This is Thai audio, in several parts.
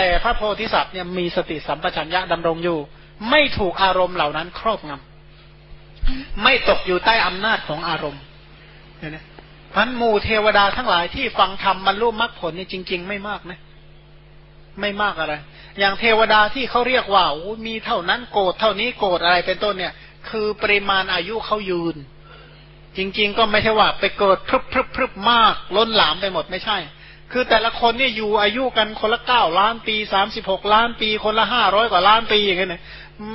แต่พระโพธิสัตว์เนี่ยมีสติสัมปชัญญะดำรงอยู่ ไม่ถูกอารมณ์เหล่านั้นครอบงำไม่ตกอยู่ใต้อำนาจของอารมณ์เนี่ยนะพันหมู่เทวดาทั้งหลายที่ฟังธรรมบรรลุมรรคผลนี่จริง ๆ ไม่มากนะ ไม่มากอะไร อย่างเทวดาที่เขาเรียกว่ามีเท่านั้นโกรธเท่านี้โกรธอะไรเป็นต้นเนี่ย คือปริมาณอายุเขายืน จริง ๆ ก็ไม่ใช่ว่าไปเกิดพรึบพรึบพรึบมาก ล้นหลามไปหมดไม่ใช่ คือแต่ละคนเนี่ยอยู่อายุกันคนละเก้าล้านปีสามสิบหกล้านปี คนละห้าร้อยกว่าล้านปีอย่างเงี้ย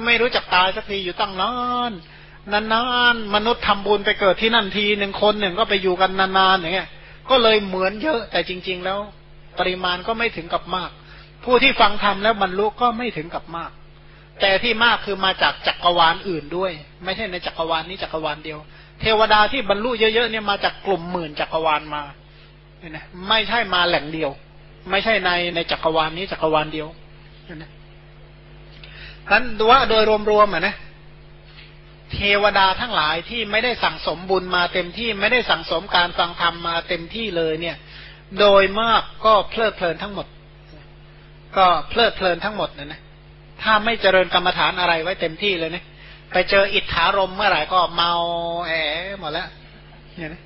ไม่รู้จักตายสักทีอยู่ตั้งนานนานๆมนุษย์ทำบุญไปเกิดที่นั่นทีหนึ่งคนหนึ่งก็ไปอยู่กันนานๆอย่างเงี้ย ก็เลยเหมือนเยอะแต่จริง ๆ แล้ว ปริมาณก็ไม่ถึงกับมาก ผู้ที่ฟังธรรมแล้วบรรลุก็ไม่ถึงกับมาก แต่ที่มากคือมาจากจักรวาลอื่นด้วย ไม่ใช่ในจักรวาลนี้จักรวาลเดียว เทวดาที่บรรลุเยอะๆเนี่ยมาจากกลุ่มหมื่นจักรวาลมา เนี่ยนะไม่ใช่มาแหล่งเดียว ไม่ใช่ในในจักรวาลนี้จักรวาลเดียวเนี่ยนะนั้นว่าโดยรวมๆอะนะเทวดาทั้งหลายที่ไม่ได้สั่งสมบุญมาเต็มที่ไม่ได้สั่งสมการฟังธรรมมาเต็มที่เลยเนี่ย โดยมากก็เพลิดเพลินทั้งหมด ก็เพลิดเพลินทั้งหมดนะนะถ้าไม่เจริญกรรมฐานอะไรไว้เต็มที่เลยเนี่ยไปเจออิทธารมเมื่อไหร่ก็เมาแอหมดแล้วเนี่ยนะ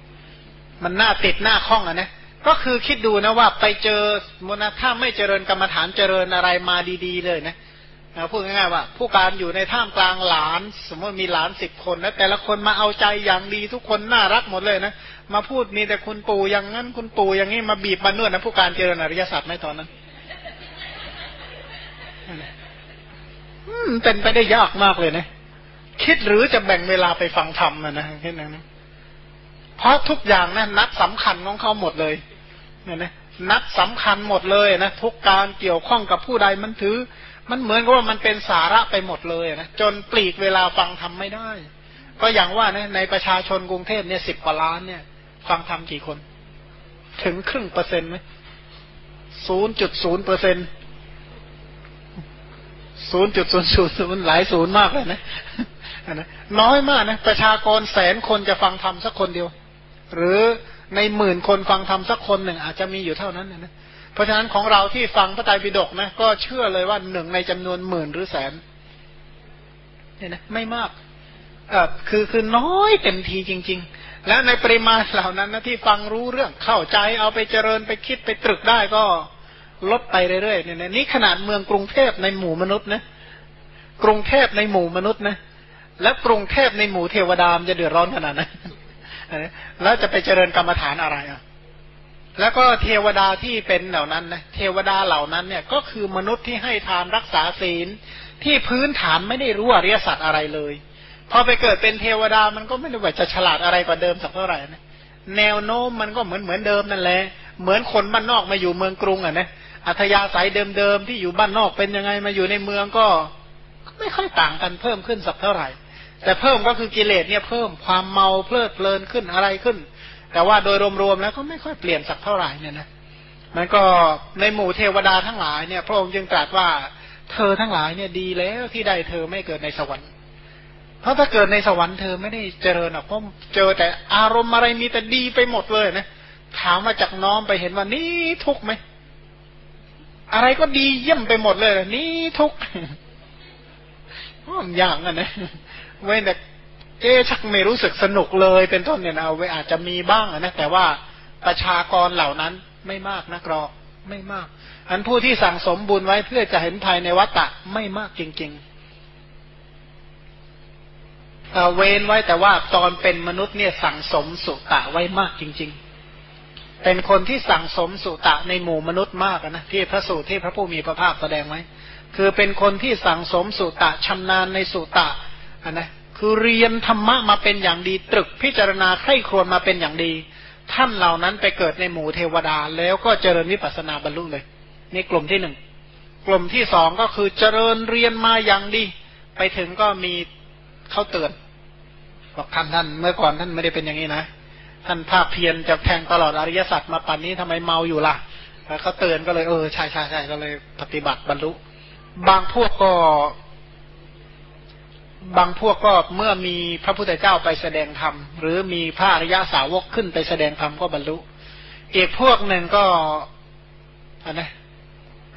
มันน่าติดหน้าคล้องอะนะ ก็คือคิดดูนะว่าไปเจอมนะถ้าไม่เจริญกรรมฐานเจริญอะไรมาดีๆเลยนะพูดง่ายๆว่า ผู้การอยู่ในท่ามกลางหลาน สมมติมีหลานสิบคนนะแต่ละคนมาเอาใจอย่างดีทุกคนน่ารักหมดเลยนะมาพูดมีแต่คุณปู่อย่างนั้นคุณปู่อย่างนี้มาบีบมานวดนะผู้การเจริญอริยสัจไหมตอนนั้นเป็นไปได้ยากมากเลยนะ คิดหรือจะแบ่งเวลาไปฟังธรรมนะนะแค่นั้น เพราะทุกอย่างนะนัดสำคัญของเขาหมดเลยเนี่ยนะนัดสำคัญหมดเลยนะทุกการเกี่ยวข้องกับผู้ใดมันถือ มันเหมือนกับว่ามันเป็นสาระไปหมดเลยนะจนปลีกเวลาฟังทำไม่ได้ ก็อย่างว่านะในประชาชนกรุงเทพเนี่ยสิบกว่าล้านเนี่ย ฟังทำกี่คน ถึงครึ่งเปอร์เซ็นต์ไหมศูนย์จุดศูนย์เปอร์เซ็นต์ศูนย์จุดศูนย์ศูนย์มันหลายศูนย์มากเลยนะนะน้อยมากนะประชากรแสนคนจะฟังธรรมสักคนเดียว หรือในหมื่นคนฟังธรรมสักคนหนึ่งอาจจะมีอยู่เท่านั้นนะเพราะฉะนั้นของเราที่ฟังพระไตรปิฎกนะก็เชื่อเลยว่าหนึ่งในจำนวนหมื่นหรือแสนเนี่ยนะไม่มากเออคือคือน้อยเต็มทีจริง ๆ แล้วในปริมาณเหล่านั้นนะที่ฟังรู้เรื่องเข้าใจเอาไปเจริญไปคิดไปตรึกได้ก็ลดไปเรื่อยๆเนี่ยนี่ขนาดเมืองกรุงเทพในหมู่มนุษย์นะกรุงเทพในหมู่มนุษย์นะแล้วกรุงเทพในหมู่เทวดามจะเดือดร้อนขนาดนั้น แล้วจะไปเจริญกรรมฐานอะไรอะแล้วก็เทวดาที่เป็นเหล่านั้นนะเทวดาเหล่านั้นเนี่ยก็คือมนุษย์ที่ให้ทานรักษาศีล ที่พื้นฐานไม่ได้รู้อริยสัจอะไรเลยพอไปเกิดเป็นเทวดามันก็ไม่ได้ว่าจะฉลาดอะไรกว่าเดิมสักเท่าไหร่นะแนวโน้มมันก็เหมือนเหมือนเดิมนั่นแหละเหมือนคนบ้านนอกมาอยู่เมืองกรุงอะนะอัธยาศัยเดิมๆที่อยู่บ้านนอกเป็นยังไงมาอยู่ในเมืองก็ ไม่ค่อยต่างกันเพิ่มขึ้นสักเท่าไหร่ แต่เพิ่มก็คือกิเลสเนี่ยเพิ่มความเมาเพลิดเพลินขึ้นอะไรขึ้น แต่ว่าโดยรวมๆแล้วก็ไม่ค่อยเปลี่ยนสักเท่าไหร่เนี่ยนะมันก็ในหมู่เทวดาทั้งหลายเนี่ย พระองค์จึงตรัสว่าเธอทั้งหลายเนี่ยดีแล้วที่ได้เธอไม่เกิดในสวรรค์เพราะถ้าเกิดในสวรรค์เธอไม่ได้เจริญหรอกเพราะเจอแต่อารมณ์อะไรมีแต่ดีไปหมดเลยนะถามมาจากน้อมไปเห็นว่านี่ทุกไหมอะไรก็ดีเยี่ยมไปหมดเลยนี่ทุก อย่างอะนะเว้นแต่เอ๊ชักไม่รู้สึกสนุกเลยเป็นต้นเนี่ยนะเอาไว้อาจจะมีบ้างนะแต่ว่าประชากรเหล่านั้นไม่มากนักรอกไม่มาก อันผู้ที่สั่งสมบุญไว้เพื่อจะเห็นภายในวัตตะไม่มากจริงๆเว้นไว้แต่ว่าตอนเป็นมนุษย์เนี่ยสั่งสมสุตะไว้มากจริง ๆ เป็นคนที่สั่งสมสุตะในหมู่มนุษย์มากนะที่พระสูตรที่พระผู้มีพระภาคแสดงไว้ คือเป็นคนที่สั่งสมสุตะชำนาญในสุตะนะคือเรียนธรรมะมาเป็นอย่างดี ตรึกพิจารณาไข้ครวนมาเป็นอย่างดี ท่านเหล่านั้นไปเกิดในหมู่เทวดา แล้วก็เจริญวิปัสนาบรรลุเลยนี่กลุ่มที่หนึ่งกลุ่มที่สองก็คือเจริญเรียนมาอย่างดี ไปถึงก็มีเขาเตือนบอกท่านท่านเมื่อก่อนท่านไม่ได้เป็นอย่างนี้นะท่านภาคเพียรจะแทงตลอดอริยสัจมาป่านนี้ทำไมเมาอยู่ล่ะแล้วเขาเตือนก็เลยเออใช่ใช่ใช่ก็เลยปฏิบัติบรรลุ บางพวกก็ บางพวกก็เมื่อมีพระพุทธเจ้าไปแสดงธรรม หรือมีพระอริยสาวกขึ้นไปแสดงธรรมก็บรรลุ อีกพวกหนึ่งก็อันนะ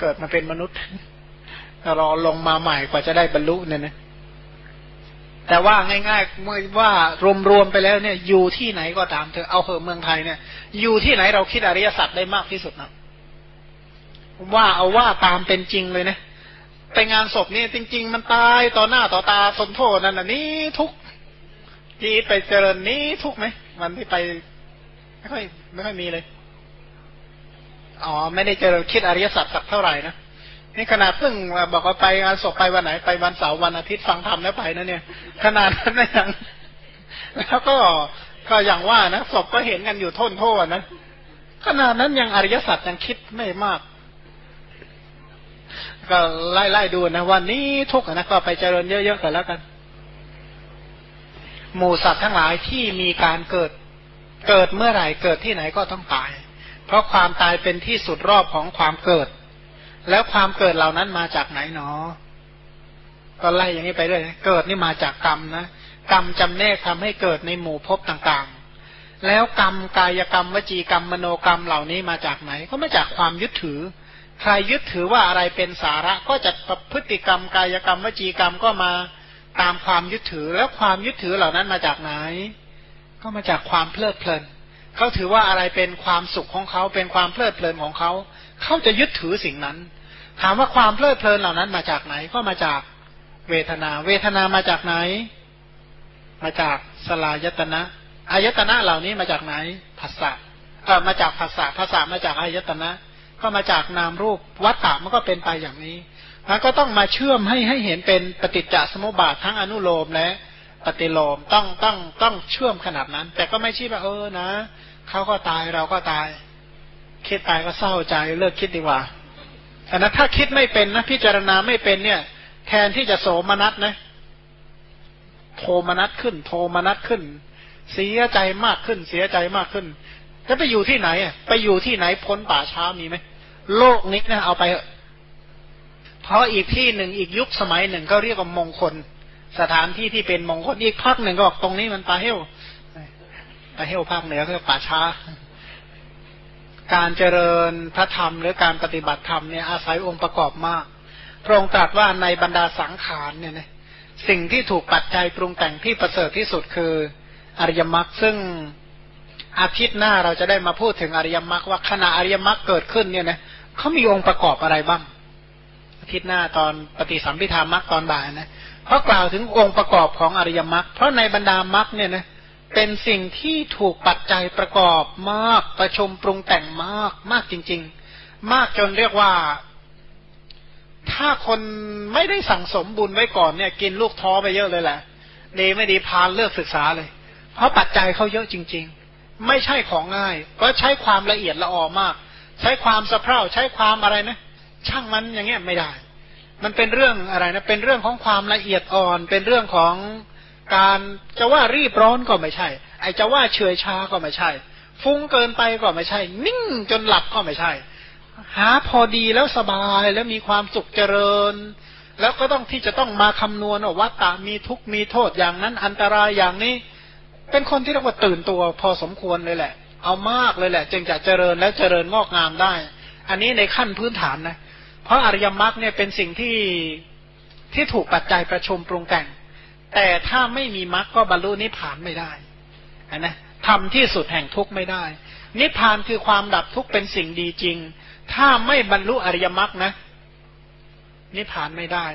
เกิดมาเป็นมนุษย์รอลงมาใหม่กว่าจะได้บรรลุเนี่ยนะแต่ว่าง่ายๆเมื่อว่ารวมๆไปแล้วเนี่ย อยู่ที่ไหนก็ตามเธอเอาเหอเมืองไทยเนี่ย อยู่ที่ไหนเราคิดอริยสัจได้มากที่สุดนะว่าเอาว่าตามเป็นจริงเลยนะ ไปงานศพนี่จริง ๆ มันตายต่อหน้าต่อตาสมโทษนั่นน่ะนี่ทุกที่ไปเจริญนี้ทุกไหมมันที่ไปไม่ค่อยไม่ค่อยมีเลยอ๋อไม่ได้เจอคิดอริยสัจสักเท่าไหร่นะนี่ขนาดเพิ่งบอกว่าไปงานศพไปวันไหนไปวันเสาร์วันอาทิตย์ฟังธรรมแล้วไปนะเนี่ย ขนาดนั้นนะยังแล้วก็ก็อย่างว่านะศพก็เห็นกันอยู่ทนโทษนะขนาดนั้นยังอริยสัจยังคิดไม่มาก ก็ไล่ไล่ดูนะวันนี้ทุกนะก็ไปเจริญเยอะๆกันแล้วกัน หมู่สัตว์ทั้งหลายที่มีการเกิดเกิดเมื่อไหร่เกิดที่ไหนก็ต้องตาย เพราะความตายเป็นที่สุดรอบของความเกิด แล้วความเกิดเหล่านั้นมาจากไหนเนาะก็ไล่อย่างนี้ไปเรื่อยเกิดนี่มาจากกรรมนะกรรมจำแนกทำให้เกิดในหมู่ภพต่างๆ แล้วกรรมกายกรรมวจีกรรมมโนกรรมเหล่านี้มาจากไหน ก็มาจากความยึดถือ ใครยึดถือว่าอะไรเป็นสาระก็จะพฤติกรรมกายกรรมวจีกรรมก็มาตามความยึดถือแล้วความยึดถือเหล่านั้นมาจากไหน ก็มาจากความเพลิดเพลินเขาถือว่าอะไรเป็นความสุขของเขาเป็นความเพลิดเพลินของเขาเขาจะยึดถือสิ่งนั้น ถามว่าความเพลิดเพลินเหล่านั้นมาจากไหนก็มาจากเวทนา เวทนามาจากไหน มาจากสลายตนะอายตนะเหล่านี้มาจากไหนภาษาเออมาจากภาษาภาษามาจากอายตนะ ก็มาจากนามรูปวัตตะมันก็เป็นไปอย่างนี้มันก็ต้องมาเชื่อมให้ให้เห็นเป็นปฏิจจสมุปบาททั้งอนุโลมและปฏิโลมต้องต้องต้องเชื่อมขนาดนั้น แต่ก็ไม่ใช่ว่าเออนะเขาก็ตายเราก็ตาย คิดตายก็เศร้าใจเลิกคิดดีกว่าอันนั้นถ้าคิดไม่เป็นนะพิจารณาไม่เป็นเนี่ย แทนที่จะโสมนัสนะโทมนัสขึ้น โทมนัสขึ้น เสียใจมากขึ้นเสียใจมากขึ้นจะไปอยู่ที่ไหนอะไปอยู่ที่ไหนพ้นป่าช้ามีไหม โลกนี้นะเอาไป เพราะอีกที่หนึ่งอีกยุคสมัยหนึ่งก็เรียกว่ามงคล สถานที่ที่เป็นมงคลอีกพักหนึ่งก็บอกตรงนี้มันปาเฮลปาเฮลภาคเหนือก็ป่าช้า การเจริญพระธรรมหรือการปฏิบัติธรรมเนี่ยอาศัยองค์ประกอบมากพระองค์ตรัสว่าในบรรดาสังขารเนี่ยนะสิ่งที่ถูกปัจจัยปรุงแต่งที่ประเสริฐที่สุดคืออริยมรรคซึ่งอาทิตย์หน้าเราจะได้มาพูดถึงอริยมรรคว่าขณะอริยมรรคเกิดขึ้นเนี่ยนะ เขามีองค์ประกอบอะไรบ้าง อาทิตย์หน้าตอนปฏิสัมพิธามรรคตอนบ่ายนะเพราะกล่าวถึงองค์ประกอบของอริยมรรคเพราะในบรรดามรรคเนี่ยนะเป็นสิ่งที่ถูกปัจจัยประกอบมากประชมปรุงแต่งมากมากจริง ๆ มากจนเรียกว่า ถ้าคนไม่ได้สั่งสมบุญไว้ก่อนเนี่ย กินลูกท้อไปเยอะเลยแหละดีไม่ดีพานเลือกศึกษาเลย เพราะปัจจัยเขาเยอะจริง ๆ ไม่ใช่ของง่าย ก็ใช้ความละเอียดละออมาก ใช้ความสะเพร่าใช้ความอะไรนะ ช่างมันอย่างเงี้ยไม่ได้ มันเป็นเรื่องอะไรนะ เป็นเรื่องของความละเอียดอ่อน เป็นเรื่องของการจะว่ารีบร้อนก็ไม่ใช่ ไอจะว่าเฉยชาก็ไม่ใช่ ฟุ้งเกินไปก็ไม่ใช่ นิ่งจนหลับก็ไม่ใช่ หาพอดีแล้วสบายแล้วมีความสุขเจริญ แล้วก็ต้องที่จะต้องมาคำนวณว่าตามีทุกมีโทษอย่างนั้นอันตรายอย่างนี้ เป็นคนที่เรียกว่าตื่นตัวพอสมควรเลยแหละ เอามากเลยแหละ จึงจะเจริญและเจริญงอกงามได้ อันนี้ในขั้นพื้นฐานนะ เพราะอริยมรรคเนี่ยเป็นสิ่งที่ที่ถูกปัจจัยประชุมปรุงแต่ง แต่ถ้าไม่มีมรรคก็บรรลุนิพพานไม่ได้นะทำที่สุดแห่งทุกข์ไม่ได้ นิพพานคือความดับทุกข์เป็นสิ่งดีจริง ถ้าไม่บรรลุอริยมรรคนะ นิพพานไม่ได้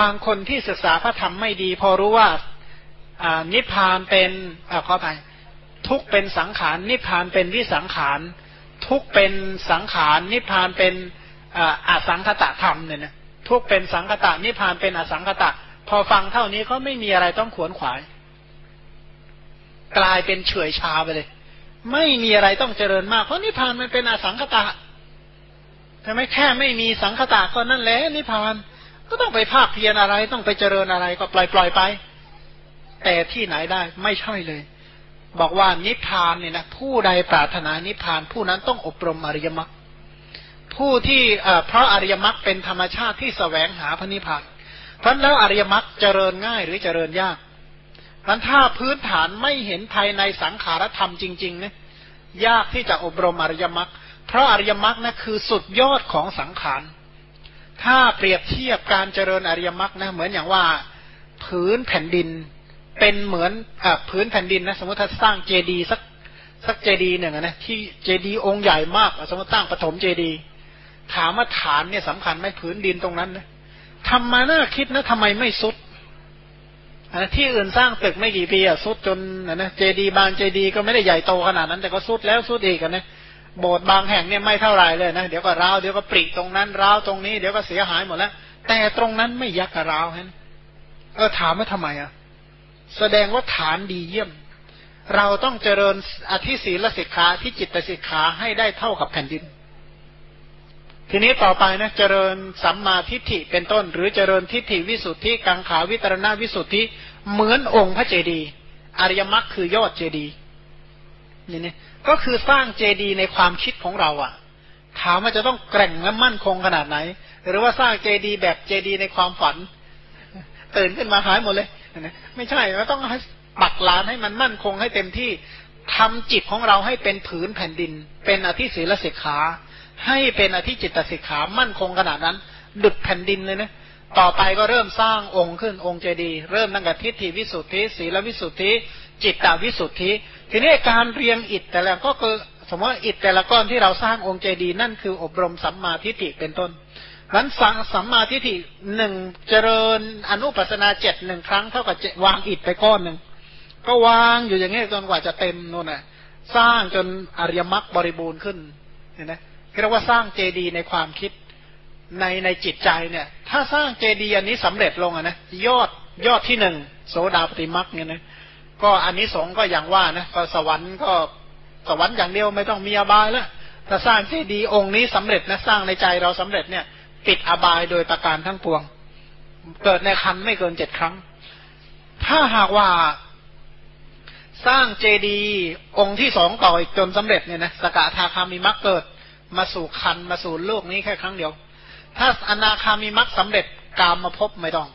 บางคนที่ศึกษาพระธรรมไม่ดี พอรู้ว่าอ่านิพพานเป็นอ่าขอไป ทุกเป็นสังขารนิพพานเป็นวิสังขารทุกเป็นสังขารนิพพานเป็นอสังคตะธรรมเนี่ยนะทุกเป็นสังคตะนิพพานเป็นอสังคตะ พอฟังเท่านี้ก็ไม่มีอะไรต้องขวนขวาย กลายเป็นเฉยชาไปเลย ไม่มีอะไรต้องเจริญมากเพราะนิพพานมันเป็นอสังคตะทำไมแค่ไม่มีสังคตะก็นั่นแหละนิพพานก็ต้องไปภาคเพียรอะไรต้องไปเจริญอะไรก็ปล่อยปล่อยไป แต่ที่ไหนได้ไม่ใช่เลย บอกว่านิพพานเนี่ยนะผู้ใดปรารถนานิพพานผู้นั้นต้องอบรมอริยมรรคผู้ที่เพราะอริยมรรคเป็นธรรมชาติที่สแสวงหาพระนิพพานเพราะแล้วอริยมรรคเจริญง่ายหรือเจริญยากมันถ้าพื้นฐานไม่เห็นภายในสังขารธรรมจริงๆเนี่ยยากที่จะอบรมอริยมรรคเพราะอริยมรรคนะคือสุดยอดของสังขารถ้าเปรียบเทียบการเจริญอริยมรรคนะเหมือนอย่างว่าผืนแผ่นดิน เป็นเหมือนอผืนแผ่นดินนะ สมมติถ้าสร้างเจดีสักสักเจดีหนึ่งนะที่เจดีองค์ใหญ่มาก สมมติตั้งปฐมเจดีถามว่าฐานเนี่ยสำคัญไหมผืนดินตรงนั้นนะทำมาน่าคิดนะทำไมไม่สุดที่อื่นสร้างตึกไม่กี่ปีอะสุดจนนะเจดีบางเจดีก็ไม่ได้ใหญ่โตขนาดนั้น แต่ก็สุดแล้วสุดอีกนะโบสถ์บางแห่งเนี่ยไม่เท่าไรเลยนะเดี๋ยวก็ร้าวเดี๋ยวก็ปริตรงนั้นร้าวตรงนี้เดี๋ยวก็เสียหายหมดแล้วแต่ตรงนั้นไม่ยักกระร้าวฮะเออถามว่าทำไมอะ แสดงว่าฐานดีเยี่ยม เราต้องเจริญอธิศีลสิกขาที่จิตสิกขาให้ได้เท่ากับแผ่นดิน ทีนี้ต่อไปนะเจริญสัมมาทิฏฐิเป็นต้น หรือเจริญทิฏฐิวิสุทธิกังขาวิตรณวิสุทธิเหมือนองค์พระเจดีย์อริยมรรคคือยอดเจดีย์นี่นี่ก็คือสร้างเจดีย์ในความคิดของเราอะ่ะถามว่าจะต้องแกร่งและมั่นคงขนาดไหน หรือว่าสร้างเจดีย์แบบเจดีย์ในความฝัน ตื่นขึ้นมาหายหมดเลย นะไม่ใช่เราต้องปักลานให้มันมั่นคงให้เต็มที่ทำจิตของเราให้เป็นผืนแผ่นดิน เป็นอธิศีลสิกขา ให้เป็นอธิจิตสิกขามั่นคงขนาดนั้น ดุดแผ่นดินเลยนะต่อไปก็เริ่มสร้างองค์ขึ้นองค์เจดีย์เริ่มตั้งแต่ทิฏฐิวิสุทธิศีลวิสุทธิ จิตตวิสุทธิ ทีนี้การเรียงอิฐแต่ละก็คือสมมติอิฐแต่ละก้อนที่เราสร้างองค์เจดีย์นั่นคืออบรมสัมมาทิฏฐิเป็นต้น นั้นสังสัมมาทิฏฐิหนึ่งเจริญอนุปัสนาเจ็ดหนึ่งครั้งเท่ากับวางอิฐไปก้อนหนึ่งก็วางอยู่อย่างนี้จนกว่าจะเต็มนู่นน่ะ สร้างจนอริยมรรคบริบูรณ์ขึ้นเห็นไหมเรียกว่าสร้างเจดีย์ในความคิดในในจิตใจเนี่ย ถ้าสร้างเจดีย์อันนี้สำเร็จลงอะนะยอดยอดที่หนึ่งโสดาปฏิมักเนี่ยนะก็อันนี้สงก็อย่างว่านะก็สวรรค์ก็สวรรค์อย่างเดียวไม่ต้องมีอบายแล้วถ้าสร้างเจดีย์องค์นี้สำเร็จนะสร้างในใจเราสำเร็จเนี่ย ปิดอบายโดยประการทั้งปวง เกิดในคันไม่เกินเจ็ดครั้ง ถ้าหากว่าสร้างเจดีย์องค์ที่สองต่ออีกจนสำเร็จเนี่ยนะสกทาคามีมักเกิดมาสู่คันมาสู่โลกนี้แค่ครั้งเดียว ถ้าอนาคามีมรรคสาเร็จกามมาพบไม่ต้อง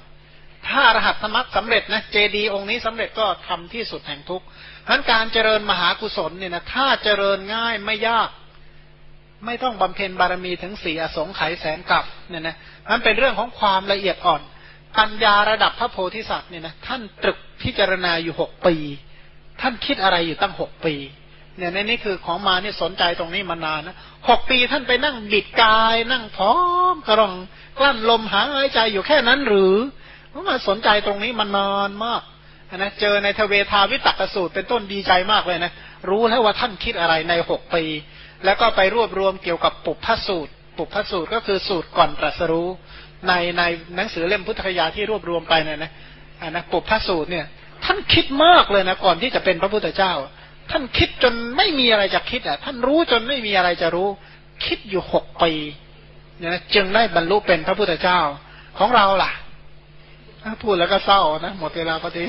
ถ้ารหัสมรรคสาเร็จนะเจดีองค์นี้สำเร็จก็ทำที่สุดแห่งทุกข์เพราะการเจริญมหากุศลเนี่ยนะถ้าเจริญง่ายไม่ยาก ไม่ต้องบำเพ็ญบารมีถึงสี่อสงไขยแสนกับเนี่ยนะมันเป็นเรื่องของความละเอียดอ่อน ปัญญาระดับพระโพธิสัตว์เนี่ยนะท่านตรึกพิจารณาอยู่หกปี ท่านคิดอะไรอยู่ตั้งหกปีเนี่ยในนี้คือของมาเนี่ยสนใจตรงนี้มานานนะหกปีท่านไปนั่งบิดกาย นั่งพร้อมกระรองกลั้นลมหายใจอยู่แค่นั้นหรือเพราะมาสนใจตรงนี้มานานมากนะเจอในทเวทาวิตกสูตรเป็นต้นดีใจมากเลยนะรู้แล้วว่าท่านคิดอะไรในหกปี แล้วก็ไปรวบรวมเกี่ยวกับปุพพสูตร ปุพพสูตรก็คือสูตรก่อนตรัสรู้ ในในหนังสือเล่มพุทธคยาที่รวบรวมไปเนี่ยนะนะปุพพสูตรเนี่ย ท่านคิดมากเลยนะก่อนที่จะเป็นพระพุทธเจ้า ท่านคิดจนไม่มีอะไรจะคิดอะ ท่านรู้จนไม่มีอะไรจะรู้ คิดอยู่หกปีเนี่ยนะจึงได้บรรลุเป็นพระพุทธเจ้าของเราล่ะพูดแล้วก็เศร้านะหมดเวลาพอดี